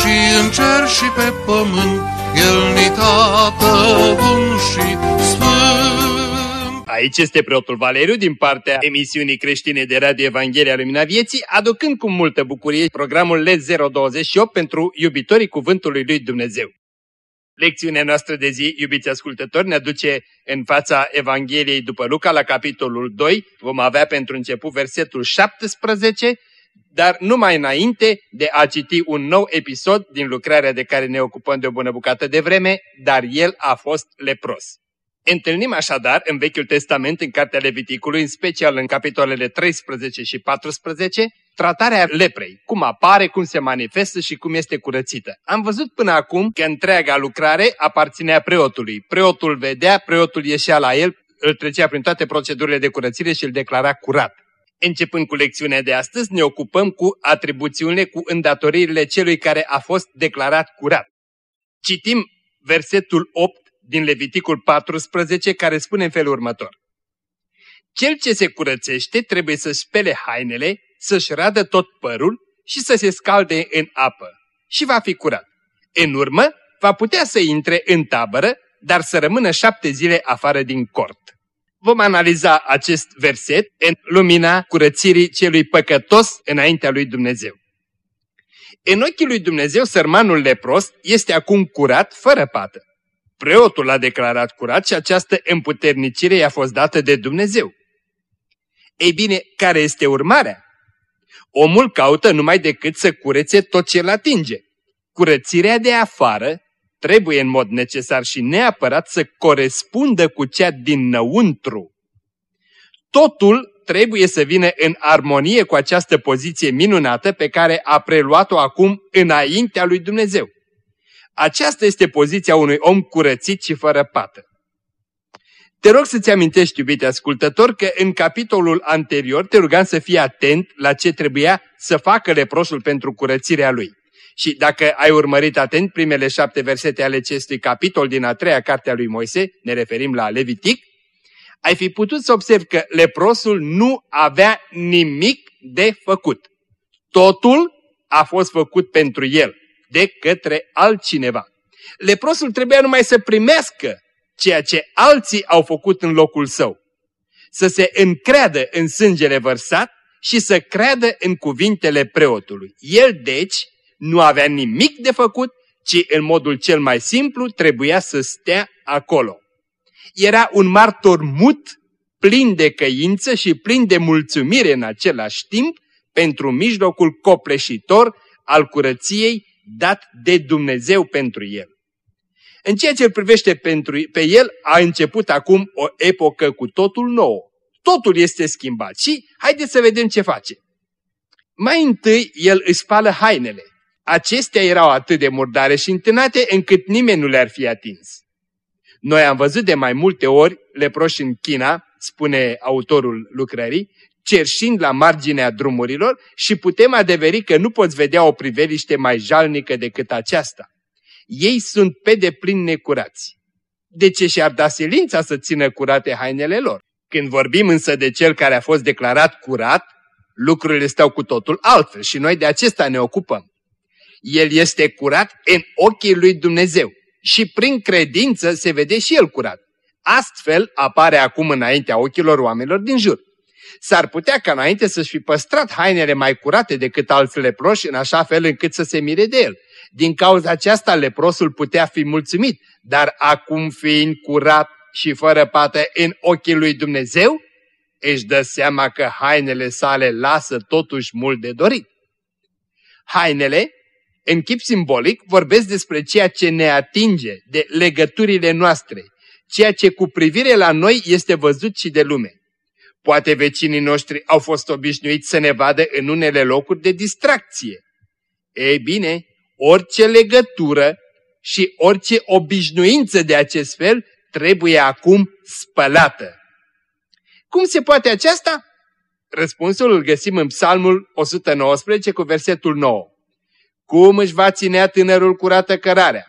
și în cer și pe pământ, El ni tată bun și sfânt. Aici este preotul Valeriu din partea emisiunii creștine de Radio Evanghelia Lumina Vieții, aducând cu multă bucurie programul LED 028 pentru iubitorii Cuvântului Lui Dumnezeu. Lecțiunea noastră de zi, iubiți ascultători, ne aduce în fața Evangheliei după Luca la capitolul 2. Vom avea pentru început versetul 17, dar numai înainte de a citi un nou episod din lucrarea de care ne ocupăm de o bună bucată de vreme, dar el a fost lepros. Întâlnim așadar în Vechiul Testament, în Cartea Leviticului, în special în capitolele 13 și 14, tratarea leprei, cum apare, cum se manifestă și cum este curățită. Am văzut până acum că întreaga lucrare aparținea preotului. Preotul vedea, preotul ieșea la el, îl trecea prin toate procedurile de curățire și îl declara curat. Începând cu lecțiunea de astăzi, ne ocupăm cu atribuțiunile, cu îndatoririle celui care a fost declarat curat. Citim versetul 8 din Leviticul 14, care spune în felul următor. Cel ce se curățește trebuie să spele hainele, să-și radă tot părul și să se scalde în apă și va fi curat. În urmă, va putea să intre în tabără, dar să rămână șapte zile afară din cort. Vom analiza acest verset în lumina curățirii celui păcătos înaintea lui Dumnezeu. În ochii lui Dumnezeu, sărmanul lepros este acum curat fără pată. Preotul l-a declarat curat și această împuternicire i-a fost dată de Dumnezeu. Ei bine, care este urmarea? Omul caută numai decât să curețe tot ce îl atinge. Curățirea de afară trebuie în mod necesar și neapărat să corespundă cu cea dinăuntru. Totul trebuie să vină în armonie cu această poziție minunată pe care a preluat-o acum înaintea lui Dumnezeu. Aceasta este poziția unui om curățit și fără pată. Te rog să-ți amintești, iubite ascultător, că în capitolul anterior te rugam să fii atent la ce trebuia să facă leprosul pentru curățirea lui. Și dacă ai urmărit atent primele șapte versete ale acestui capitol din a treia carte a lui Moise, ne referim la Levitic, ai fi putut să observi că leprosul nu avea nimic de făcut. Totul a fost făcut pentru el de către altcineva. Leprosul trebuia numai să primească ceea ce alții au făcut în locul său. Să se încreadă în sângele vărsat și să creadă în cuvintele preotului. El, deci, nu avea nimic de făcut, ci în modul cel mai simplu trebuia să stea acolo. Era un martor mut, plin de căință și plin de mulțumire în același timp pentru mijlocul copleșitor al curăției dat de Dumnezeu pentru el. În ceea ce îl privește pentru, pe el, a început acum o epocă cu totul nouă. Totul este schimbat și haideți să vedem ce face. Mai întâi, el își spală hainele. Acestea erau atât de murdare și întânate încât nimeni nu le-ar fi atins. Noi am văzut de mai multe ori leproși în China, spune autorul lucrării, cerșind la marginea drumurilor și putem adeveri că nu poți vedea o priveliște mai jalnică decât aceasta. Ei sunt pe deplin necurați. De ce și-ar da silința să țină curate hainele lor? Când vorbim însă de cel care a fost declarat curat, lucrurile stau cu totul altfel și noi de acesta ne ocupăm. El este curat în ochii lui Dumnezeu și prin credință se vede și el curat. Astfel apare acum înaintea ochilor oamenilor din jur. S-ar putea ca înainte să-și fi păstrat hainele mai curate decât alți leproși în așa fel încât să se mire de el. Din cauza aceasta leprosul putea fi mulțumit, dar acum fiind curat și fără pată în ochii lui Dumnezeu, își dă seama că hainele sale lasă totuși mult de dorit. Hainele, în chip simbolic, vorbesc despre ceea ce ne atinge de legăturile noastre, ceea ce cu privire la noi este văzut și de lume. Poate vecinii noștri au fost obișnuiți să ne vadă în unele locuri de distracție. Ei bine, Orice legătură și orice obișnuință de acest fel trebuie acum spălată. Cum se poate aceasta? Răspunsul îl găsim în Psalmul 119 cu versetul 9. Cum își va ținea tânărul curată cărarea?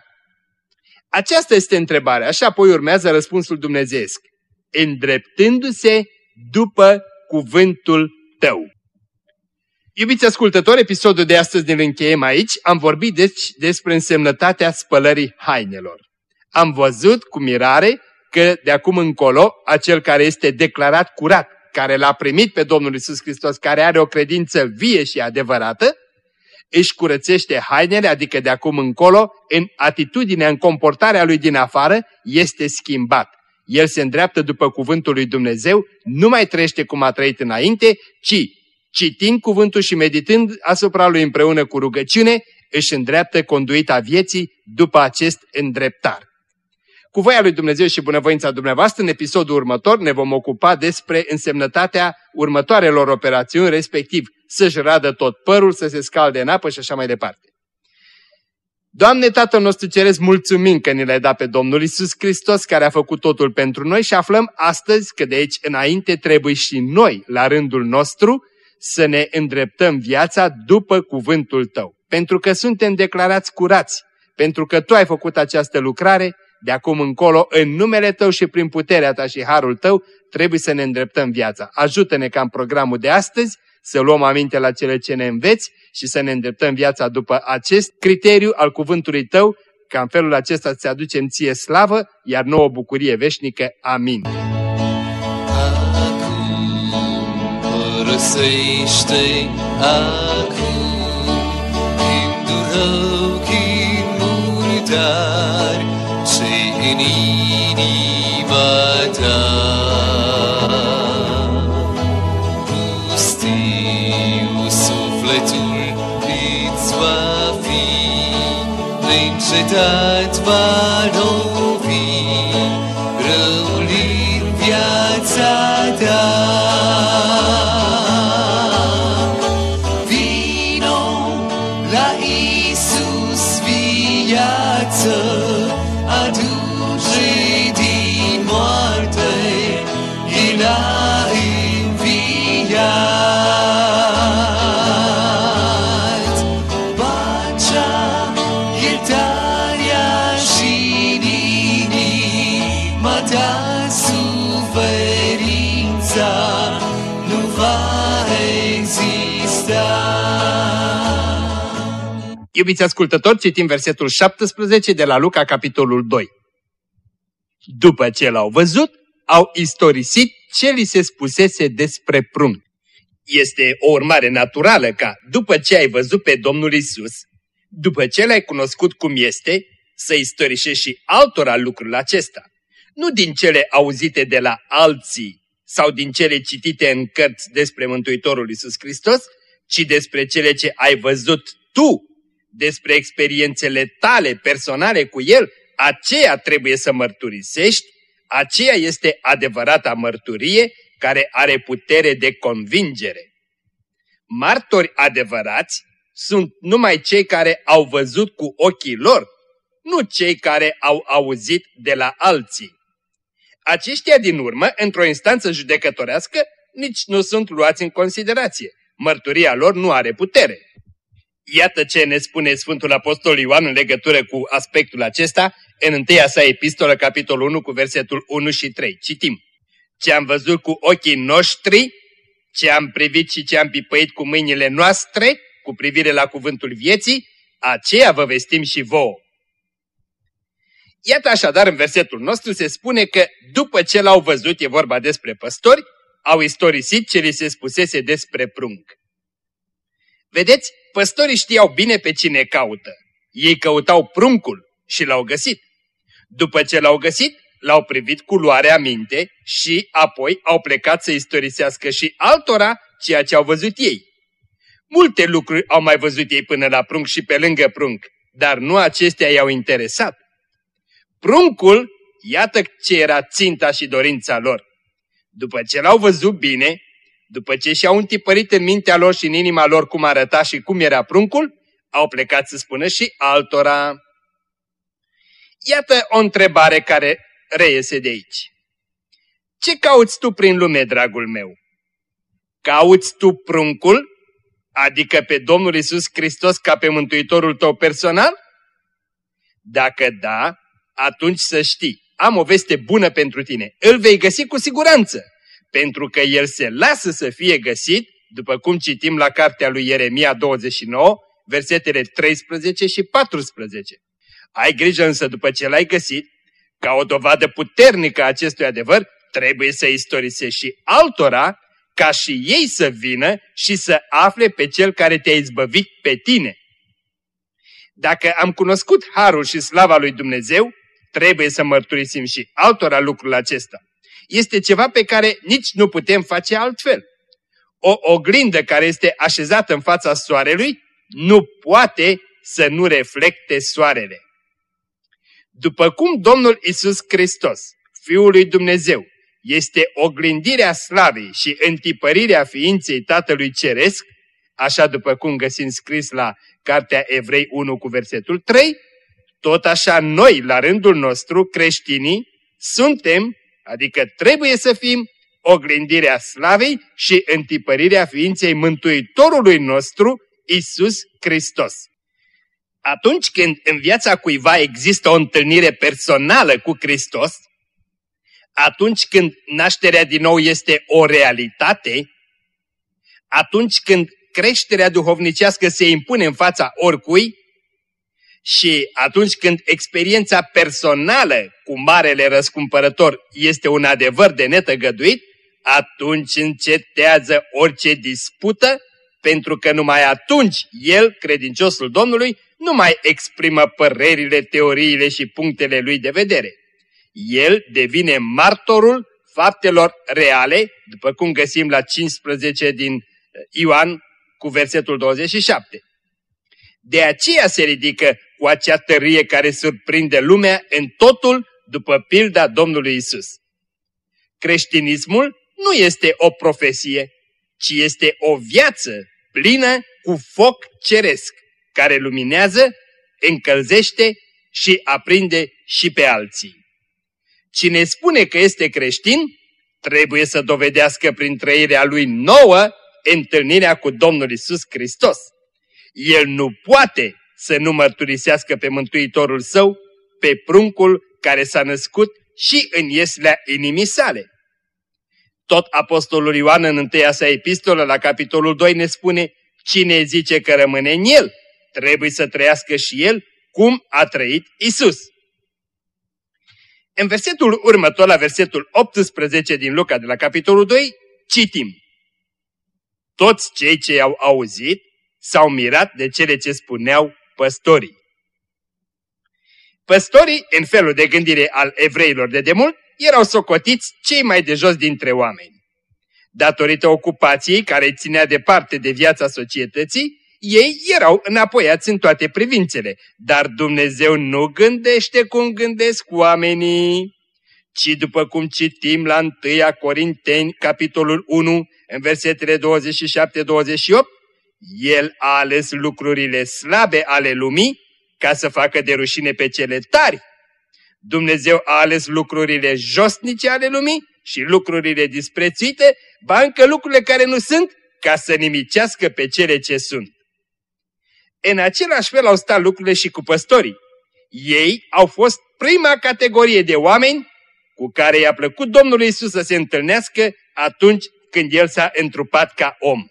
Aceasta este întrebarea și apoi urmează răspunsul dumnezeesc. Îndreptându-se după cuvântul tău. Iubiți ascultători, episodul de astăzi ne încheiem aici. Am vorbit deci despre însemnătatea spălării hainelor. Am văzut cu mirare că de acum încolo, acel care este declarat curat, care l-a primit pe Domnul Isus Hristos, care are o credință vie și adevărată, își curățește hainele, adică de acum încolo, în atitudinea, în comportarea lui din afară, este schimbat. El se îndreaptă după cuvântul lui Dumnezeu, nu mai trăiește cum a trăit înainte, ci citind cuvântul și meditând asupra lui împreună cu rugăciune, își îndreaptă conduita vieții după acest îndreptar. Cu voia lui Dumnezeu și bunăvoința dumneavoastră, în episodul următor ne vom ocupa despre însemnătatea următoarelor operațiuni, respectiv să-și radă tot părul, să se scalde în apă și așa mai departe. Doamne Tatăl nostru Ceresc, mulțumim că ne l-ai dat pe Domnul Isus Hristos care a făcut totul pentru noi și aflăm astăzi că de aici înainte trebuie și noi, la rândul nostru, să ne îndreptăm viața după cuvântul Tău. Pentru că suntem declarați curați, pentru că Tu ai făcut această lucrare, de acum încolo, în numele Tău și prin puterea Ta și harul Tău, trebuie să ne îndreptăm viața. Ajută-ne ca în programul de astăzi să luăm aminte la cele ce ne înveți și să ne îndreptăm viața după acest criteriu al cuvântului Tău, ca în felul acesta să aducem ție slavă, iar nouă bucurie veșnică. Amin. părăsește acum gândul rău, chin murdar ce în inima ta. Pustiu sufletul îți va fi, neîncetat va lovi răul în viața ta. Iubiți ascultători, citim versetul 17 de la Luca, capitolul 2. După ce l-au văzut, au istorisit ce li se spusese despre prunc. Este o urmare naturală ca, după ce ai văzut pe Domnul Isus, după ce l-ai cunoscut cum este, să istorisești și altora lucrul acesta. Nu din cele auzite de la alții sau din cele citite în cărți despre Mântuitorul Isus Hristos, ci despre cele ce ai văzut tu, despre experiențele tale personale cu El, aceea trebuie să mărturisești, aceea este adevărata mărturie care are putere de convingere. Martori adevărați sunt numai cei care au văzut cu ochii lor, nu cei care au auzit de la alții. Aceștia din urmă, într-o instanță judecătorească, nici nu sunt luați în considerație. Mărturia lor nu are putere. Iată ce ne spune Sfântul Apostol Ioan în legătură cu aspectul acesta în întâia sa epistolă, capitolul 1, cu versetul 1 și 3. Citim. Ce am văzut cu ochii noștri, ce am privit și ce am pipăit cu mâinile noastre, cu privire la cuvântul vieții, aceea vă vestim și vouă. Iată așadar în versetul nostru se spune că după ce l-au văzut, e vorba despre păstori, au istorisit ce li se spusese despre prunc. Vedeți, păstorii știau bine pe cine caută. Ei căutau pruncul și l-au găsit. După ce l-au găsit, l-au privit cu luarea minte și apoi au plecat să istorisească și altora ceea ce au văzut ei. Multe lucruri au mai văzut ei până la prunc și pe lângă prunc, dar nu acestea i-au interesat. Pruncul, iată ce era ținta și dorința lor. După ce l-au văzut bine, după ce și-au întipărit în mintea lor și în inima lor cum arăta și cum era pruncul, au plecat să spună și altora. Iată o întrebare care reiese de aici. Ce cauți tu prin lume, dragul meu? Cauți tu pruncul, adică pe Domnul Isus Hristos ca pe Mântuitorul tău personal? Dacă da, atunci să știi, am o veste bună pentru tine. Îl vei găsi cu siguranță, pentru că el se lasă să fie găsit, după cum citim la cartea lui Ieremia 29, versetele 13 și 14. Ai grijă însă după ce l-ai găsit, ca o dovadă puternică a acestui adevăr, trebuie să istorisești și altora ca și ei să vină și să afle pe cel care te-a izbăvit pe tine. Dacă am cunoscut harul și slava lui Dumnezeu, trebuie să mărturisim și altora lucrul acesta. Este ceva pe care nici nu putem face altfel. O oglindă care este așezată în fața soarelui nu poate să nu reflecte soarele. După cum Domnul Isus Hristos, Fiul lui Dumnezeu, este oglindirea slavei și întipărirea ființei Tatălui Ceresc, așa după cum găsim scris la Cartea Evrei 1 cu versetul 3, tot așa noi, la rândul nostru, creștinii, suntem, adică trebuie să fim, oglindirea slavei și întipărirea ființei Mântuitorului nostru, Isus Hristos. Atunci când în viața cuiva există o întâlnire personală cu Hristos, atunci când nașterea din nou este o realitate, atunci când creșterea duhovnicească se impune în fața oricui și atunci când experiența personală cu Marele Răscumpărător este un adevăr de netăgăduit, atunci încetează orice dispută, pentru că numai atunci el, credinciosul Domnului, nu mai exprimă părerile, teoriile și punctele lui de vedere. El devine martorul faptelor reale, după cum găsim la 15 din Ioan cu versetul 27. De aceea se ridică cu acea tărie care surprinde lumea în totul după pilda Domnului Isus. Creștinismul nu este o profesie, ci este o viață plină cu foc ceresc, care luminează, încălzește și aprinde și pe alții. Cine spune că este creștin, trebuie să dovedească prin trăirea lui nouă întâlnirea cu Domnul Isus Hristos. El nu poate să nu mărturisească pe Mântuitorul său, pe pruncul care s-a născut și în ieslea inimii sale. Tot Apostolul Ioan în întâia sa epistolă la capitolul 2 ne spune, cine zice că rămâne în el, trebuie să trăiască și el cum a trăit Isus. În versetul următor, la versetul 18 din Luca de la capitolul 2, citim. Toți cei ce au auzit s-au mirat de cele ce spuneau păstorii. Păstorii, în felul de gândire al evreilor de demult, erau socotiți cei mai de jos dintre oameni. Datorită ocupației care îi ținea departe de viața societății, ei erau înapoiați în toate privințele, dar Dumnezeu nu gândește cum gândesc oamenii, ci după cum citim la 1 Corinteni, capitolul 1, în versetele 27-28, El a ales lucrurile slabe ale lumii ca să facă de rușine pe cele tari. Dumnezeu a ales lucrurile josnice ale lumii și lucrurile disprețuite, ba încă lucrurile care nu sunt, ca să nimicească pe cele ce sunt. În același fel au stat lucrurile și cu păstorii. Ei au fost prima categorie de oameni cu care i-a plăcut Domnului Isus să se întâlnească atunci când El s-a întrupat ca om.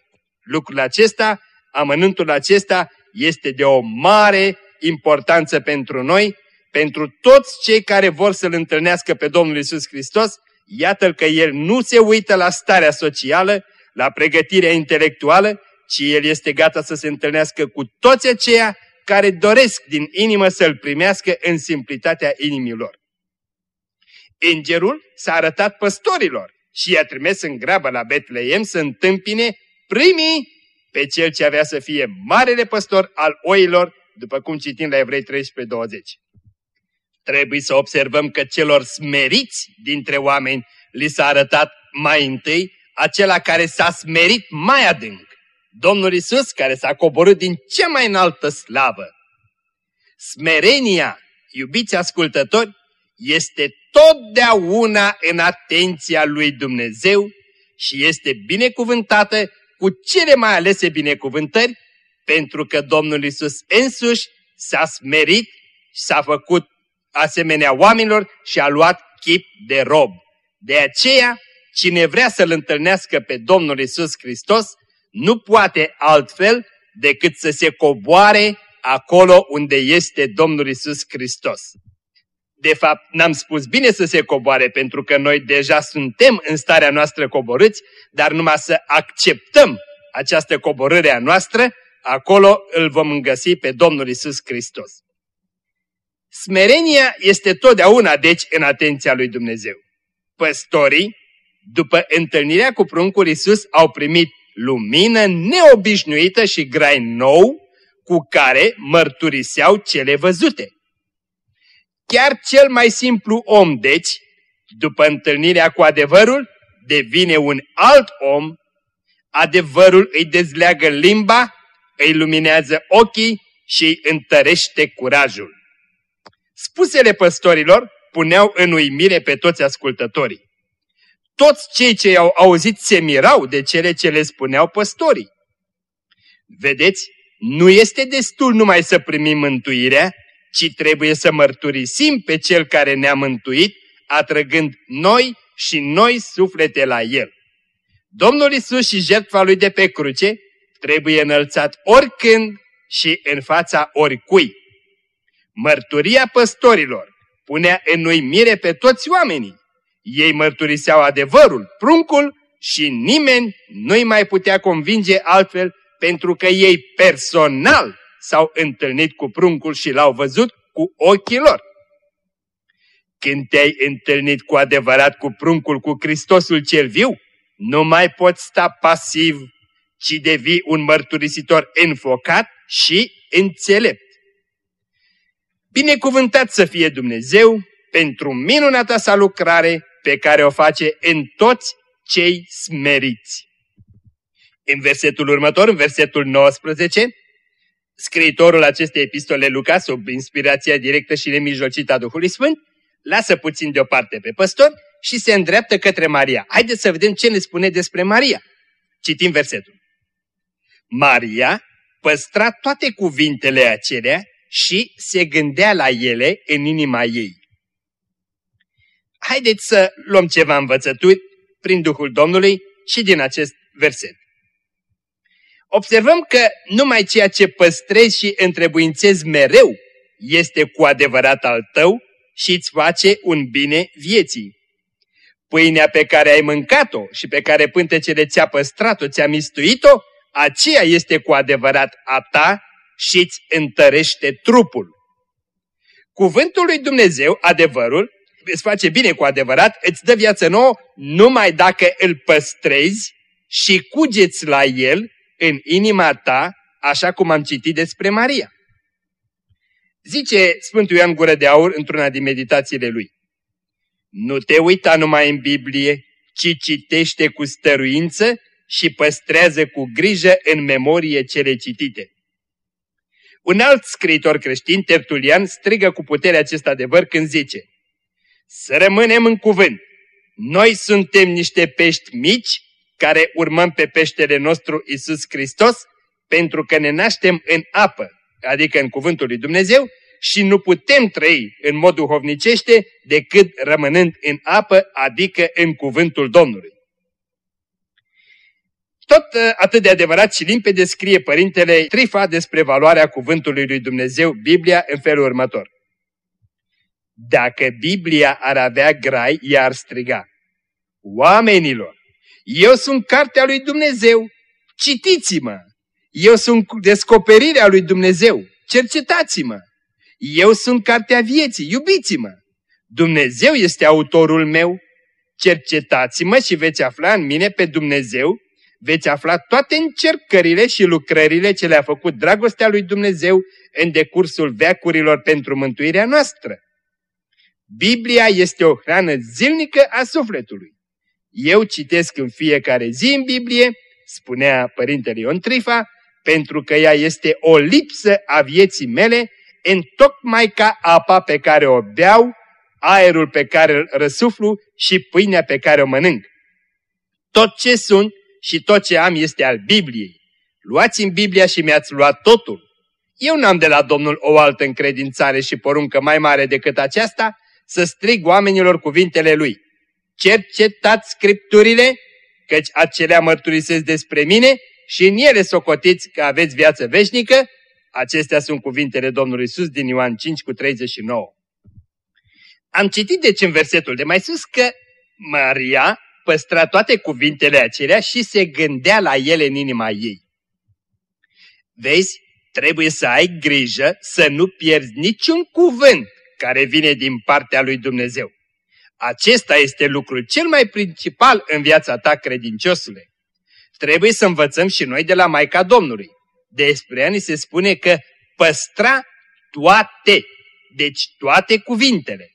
Lucrul acesta, amănântul acesta, este de o mare importanță pentru noi, pentru toți cei care vor să-L întâlnească pe Domnul Isus Hristos, iată că El nu se uită la starea socială, la pregătirea intelectuală, ci El este gata să se întâlnească cu toți aceia care doresc din inimă să-L primească în simplitatea inimilor. Îngerul s-a arătat păstorilor și i-a trimis în grabă la Betleem să întâmpine primii pe cel ce avea să fie marele păstor al oilor, după cum citim la Evrei 13:20. Trebuie să observăm că celor smeriți dintre oameni li s-a arătat mai întâi acela care s-a smerit mai adânc Domnul Isus care s-a coborât din cea mai înaltă slavă. Smerenia, iubiți ascultători, este totdeauna în atenția lui Dumnezeu și este binecuvântată cu cele mai alese binecuvântări, pentru că Domnul Isus însuși s-a smerit și s-a făcut asemenea oamenilor și a luat chip de rob. De aceea, cine vrea să-L întâlnească pe Domnul Isus Hristos, nu poate altfel decât să se coboare acolo unde este Domnul Isus Hristos. De fapt, n-am spus bine să se coboare, pentru că noi deja suntem în starea noastră coborâți, dar numai să acceptăm această coborâre a noastră, acolo îl vom găsi pe Domnul Isus Hristos. Smerenia este totdeauna, deci, în atenția lui Dumnezeu. Păstorii, după întâlnirea cu pruncul Isus, au primit lumină neobișnuită și grai nou, cu care mărturiseau cele văzute. Chiar cel mai simplu om, deci, după întâlnirea cu adevărul, devine un alt om, adevărul îi dezleagă limba, îi luminează ochii și îi întărește curajul. Spusele păstorilor puneau în uimire pe toți ascultătorii. Toți cei ce i-au auzit se mirau de cele ce le spuneau păstorii. Vedeți, nu este destul numai să primim mântuirea, ci trebuie să mărturisim pe Cel care ne-a mântuit, atrăgând noi și noi suflete la El. Domnul Isus și jertfa Lui de pe cruce trebuie înălțat oricând și în fața oricui. Mărturia păstorilor punea în uimire pe toți oamenii. Ei mărturiseau adevărul, pruncul și nimeni nu-i mai putea convinge altfel pentru că ei personal s-au întâlnit cu pruncul și l-au văzut cu ochii lor. Când te-ai întâlnit cu adevărat cu pruncul, cu Hristosul cel viu, nu mai poți sta pasiv, ci devii un mărturisitor înfocat și înțelept. Binecuvântat să fie Dumnezeu pentru minunata sa lucrare pe care o face în toți cei smeriți. În versetul următor, în versetul 19, scriitorul acestei epistole, Luca, sub inspirația directă și nemijlocită a Duhului Sfânt, lasă puțin deoparte pe păstor și se îndreaptă către Maria. Haideți să vedem ce ne spune despre Maria. Citim versetul. Maria păstra toate cuvintele acelea și se gândea la ele în inima ei. Haideți să luăm ceva învățături prin Duhul Domnului și din acest verset. Observăm că numai ceea ce păstrezi și întrebuințezi mereu este cu adevărat al tău și îți face un bine vieții. Pâinea pe care ai mâncat-o și pe care pântecele ți-a păstrat-o, ți-a mistuit-o, aceea este cu adevărat a ta și îți întărește trupul. Cuvântul lui Dumnezeu, adevărul, îți face bine cu adevărat, îți dă viață nouă numai dacă îl păstrezi și cugeți la el în inima ta, așa cum am citit despre Maria. Zice Sfântul Ioan Gură de Aur într-una din meditațiile lui. Nu te uita numai în Biblie, ci citește cu stăruință și păstrează cu grijă în memorie cele citite. Un alt scriitor creștin, Tertulian, strigă cu putere acest adevăr când zice Să rămânem în cuvânt. Noi suntem niște pești mici care urmăm pe peștele nostru Isus Hristos pentru că ne naștem în apă, adică în cuvântul lui Dumnezeu, și nu putem trăi în mod duhovnicește decât rămânând în apă, adică în cuvântul Domnului. Tot uh, atât de adevărat și limpede scrie Părintele Trifa despre valoarea cuvântului lui Dumnezeu, Biblia, în felul următor. Dacă Biblia ar avea grai, ea ar striga. Oamenilor, eu sunt cartea lui Dumnezeu, citiți-mă! Eu sunt descoperirea lui Dumnezeu, cercetați-mă! Eu sunt cartea vieții, iubiți-mă! Dumnezeu este autorul meu, cercetați-mă și veți afla în mine pe Dumnezeu, veți afla toate încercările și lucrările ce le-a făcut dragostea lui Dumnezeu în decursul veacurilor pentru mântuirea noastră. Biblia este o hrană zilnică a sufletului. Eu citesc în fiecare zi în Biblie, spunea Părintele Ion Trifa, pentru că ea este o lipsă a vieții mele, în tocmai ca apa pe care o beau, aerul pe care îl răsuflu și pâinea pe care o mănânc. Tot ce sunt și tot ce am este al Bibliei. Luați în Biblia și mi-ați luat totul. Eu n-am de la Domnul o altă încredințare și poruncă mai mare decât aceasta, să strig oamenilor cuvintele Lui. Cercetați Scripturile, căci acelea mărturisesc despre mine și în ele socotiți că aveți viață veșnică. Acestea sunt cuvintele Domnului Iisus din Ioan 5 cu 39. Am citit deci în versetul de mai sus că Maria păstra toate cuvintele acelea și se gândea la ele în inima ei. Vezi, trebuie să ai grijă să nu pierzi niciun cuvânt care vine din partea lui Dumnezeu. Acesta este lucrul cel mai principal în viața ta, credinciosule. Trebuie să învățăm și noi de la Maica Domnului. Despre ea ni se spune că păstra toate, deci toate cuvintele.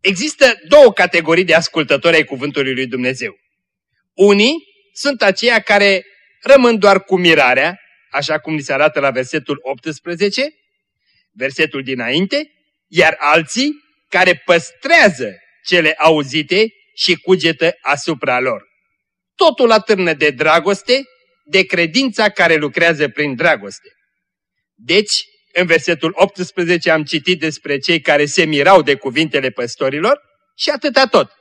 Există două categorii de ascultători ai Cuvântului lui Dumnezeu. Unii sunt aceia care rămân doar cu mirarea, așa cum ni se arată la versetul 18, versetul dinainte, iar alții care păstrează cele auzite și cugetă asupra lor. Totul atârnă de dragoste, de credința care lucrează prin dragoste. Deci, în versetul 18 am citit despre cei care se mirau de cuvintele păstorilor și atâta tot.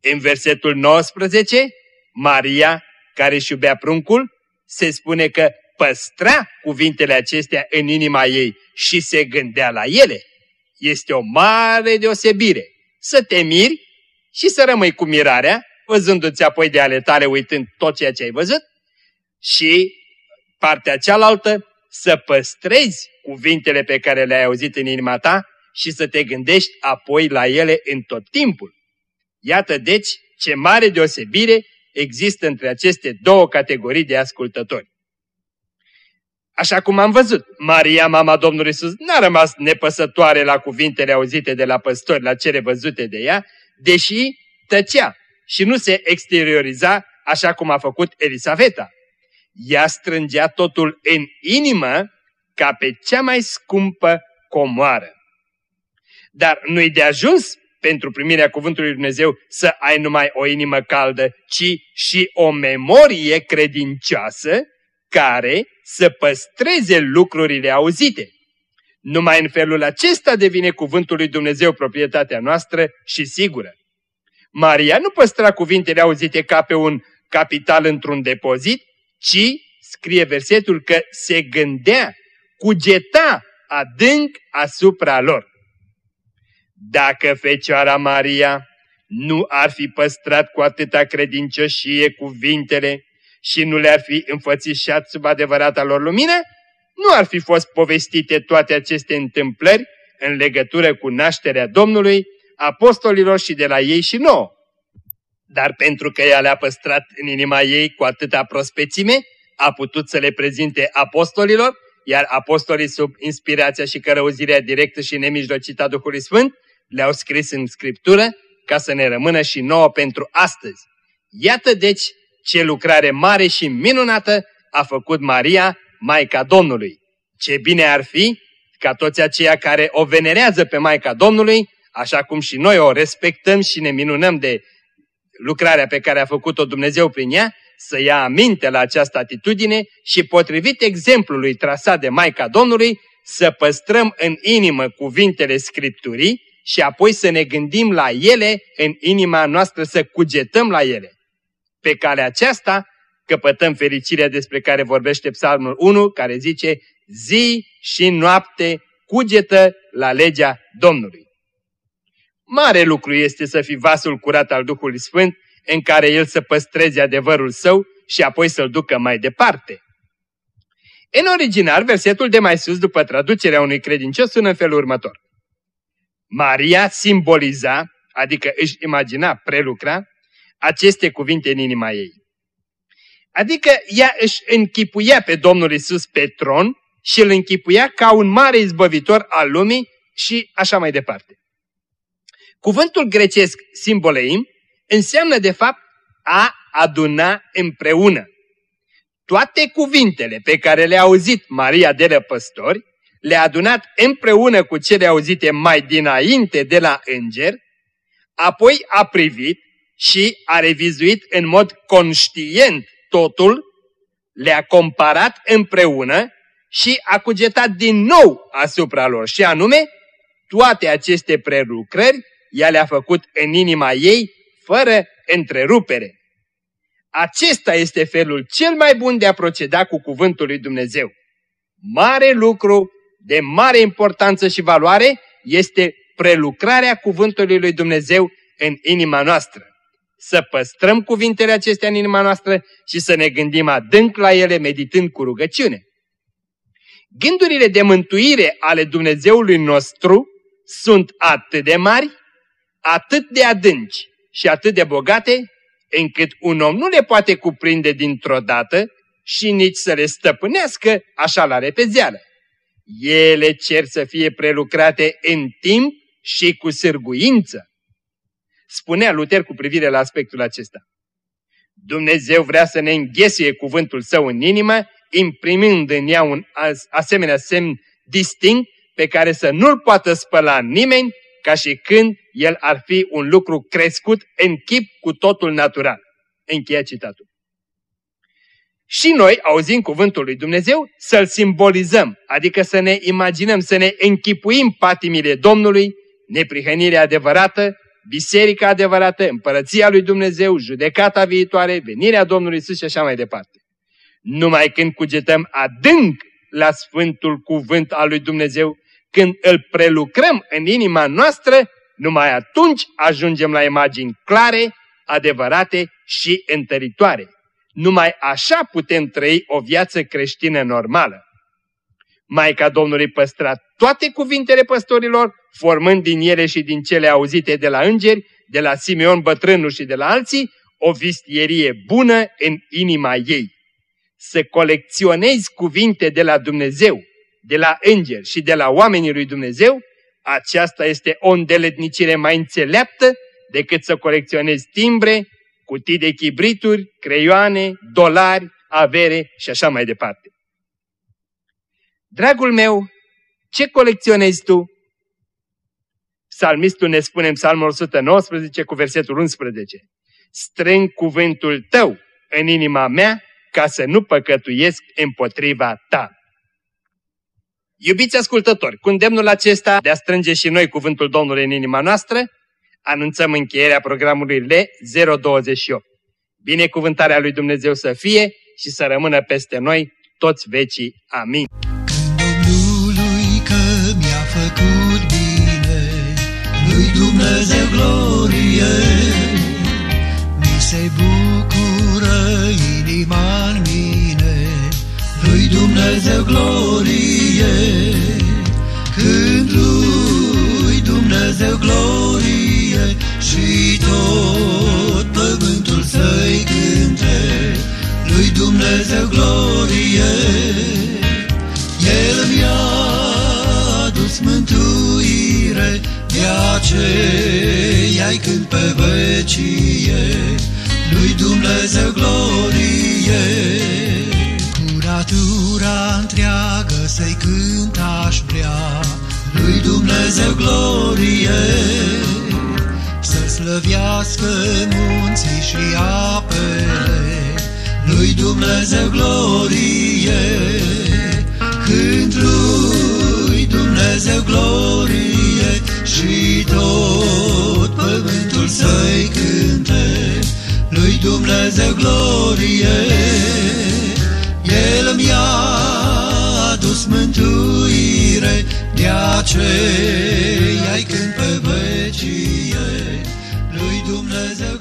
În versetul 19, Maria, care își iubea pruncul, se spune că păstra cuvintele acestea în inima ei și se gândea la ele. Este o mare deosebire să te miri și să rămâi cu mirarea, văzându-ți apoi de ale tale uitând tot ceea ce ai văzut, și partea cealaltă să păstrezi cuvintele pe care le-ai auzit în inima ta și să te gândești apoi la ele în tot timpul. Iată deci ce mare deosebire există între aceste două categorii de ascultători. Așa cum am văzut, Maria, mama Domnului Iisus, n-a rămas nepăsătoare la cuvintele auzite de la păstori, la cele văzute de ea, deși tăcea și nu se exterioriza așa cum a făcut Elisaveta. Ea strângea totul în inimă ca pe cea mai scumpă comoară. Dar nu-i de ajuns pentru primirea cuvântului Lui Dumnezeu să ai numai o inimă caldă, ci și o memorie credincioasă care să păstreze lucrurile auzite. Numai în felul acesta devine cuvântul lui Dumnezeu proprietatea noastră și sigură. Maria nu păstra cuvintele auzite ca pe un capital într-un depozit, ci, scrie versetul, că se gândea, cugeta adânc asupra lor. Dacă Fecioara Maria nu ar fi păstrat cu atâta credincioșie cuvintele și nu le-ar fi înfățișat sub adevărata lor lumină, nu ar fi fost povestite toate aceste întâmplări în legătură cu nașterea Domnului, apostolilor și de la ei și nouă. Dar pentru că ea le-a păstrat în inima ei cu atâta prospețime, a putut să le prezinte apostolilor, iar apostolii sub inspirația și cărăuzirea directă și nemijlocită a Duhului Sfânt le-au scris în Scriptură ca să ne rămână și nouă pentru astăzi. Iată deci ce lucrare mare și minunată a făcut Maria, Maica Domnului. Ce bine ar fi ca toți aceia care o venerează pe Maica Domnului, așa cum și noi o respectăm și ne minunăm de lucrarea pe care a făcut-o Dumnezeu prin ea, să ia aminte la această atitudine și potrivit exemplului trasat de Maica Domnului, să păstrăm în inimă cuvintele Scripturii și apoi să ne gândim la ele în inima noastră, să cugetăm la ele. Pe calea aceasta căpătăm fericirea despre care vorbește Psalmul 1, care zice, zi și noapte cugetă la legea Domnului. Mare lucru este să fii vasul curat al Duhului Sfânt, în care El să păstreze adevărul său și apoi să-l ducă mai departe. În original, versetul de mai sus, după traducerea unui credincios, sună în felul următor. Maria simboliza, adică își imagina, prelucra, aceste cuvinte în inima ei. Adică ea își închipuia pe Domnul Isus pe tron și îl închipuia ca un mare izbăvitor al lumii și așa mai departe. Cuvântul grecesc simboleim înseamnă de fapt a aduna împreună. Toate cuvintele pe care le-a auzit Maria de la păstori, le-a adunat împreună cu cele auzite mai dinainte de la înger, apoi a privit și a revizuit în mod conștient totul, le-a comparat împreună și a cugetat din nou asupra lor și anume toate aceste prelucrări ea le-a făcut în inima ei fără întrerupere. Acesta este felul cel mai bun de a proceda cu cuvântul lui Dumnezeu. Mare lucru, de mare importanță și valoare, este prelucrarea cuvântului lui Dumnezeu în inima noastră. Să păstrăm cuvintele acestea în inima noastră și să ne gândim adânc la ele meditând cu rugăciune. Gândurile de mântuire ale Dumnezeului nostru sunt atât de mari, atât de adânci și atât de bogate, încât un om nu le poate cuprinde dintr-o dată și nici să le stăpânească așa la repezeală. Ele cer să fie prelucrate în timp și cu sârguință. Spunea Luther cu privire la aspectul acesta. Dumnezeu vrea să ne înghesuie cuvântul său în inimă, imprimând în ea un asemenea semn distinct pe care să nu-l poată spăla nimeni, ca și când el ar fi un lucru crescut în chip cu totul natural. Încheia citatul. Și noi, auzind cuvântul lui Dumnezeu, să-l simbolizăm, adică să ne imaginăm, să ne închipuim patimile Domnului, neprihănirea adevărată, biserica adevărată, împărăția lui Dumnezeu, judecata viitoare, venirea Domnului Iisus și așa mai departe. Numai când cugetăm adânc la Sfântul Cuvânt al lui Dumnezeu, când îl prelucrăm în inima noastră, numai atunci ajungem la imagini clare, adevărate și întăritoare. Numai așa putem trăi o viață creștină normală. Maica Domnului păstra toate cuvintele păstorilor, formând din ele și din cele auzite de la îngeri, de la Simeon bătrânul și de la alții, o vistierie bună în inima ei. Să colecționezi cuvinte de la Dumnezeu, de la îngeri și de la oamenii lui Dumnezeu, aceasta este o îndeletnicire mai înțeleaptă decât să colecționezi timbre, cutii de chibrituri, creioane, dolari, avere și așa mai departe. Dragul meu, ce colecționezi tu? Psalmistul ne spune în Psalmul 119 cu versetul 11. Strâng cuvântul tău în inima mea ca să nu păcătuiesc împotriva ta. Iubiți ascultători, cu îndemnul acesta de a strânge și noi cuvântul Domnului în inima noastră, anunțăm încheierea programului L028. Binecuvântarea lui Dumnezeu să fie și să rămână peste noi toți vecii. Amin. Domnului că mi-a făcut bine, lui Dumnezeu glorie, mi se bucură inima în mine, lui Dumnezeu glorie, când lui Dumnezeu glorie și tot pământul să-i cânte, lui Dumnezeu glorie. Aceea-i când pe vecie, lui Dumnezeu glorie. Curatura întreagă să-i cânt aș vrea, lui Dumnezeu glorie. Să slăvească munții și apele, lui Dumnezeu glorie. Când lui Dumnezeu glorie și tot pământul să-i cânte, Lui Dumnezeu glorie. El mi-a adus mântuire, De aceea ai cânt pe vecie, Lui Dumnezeu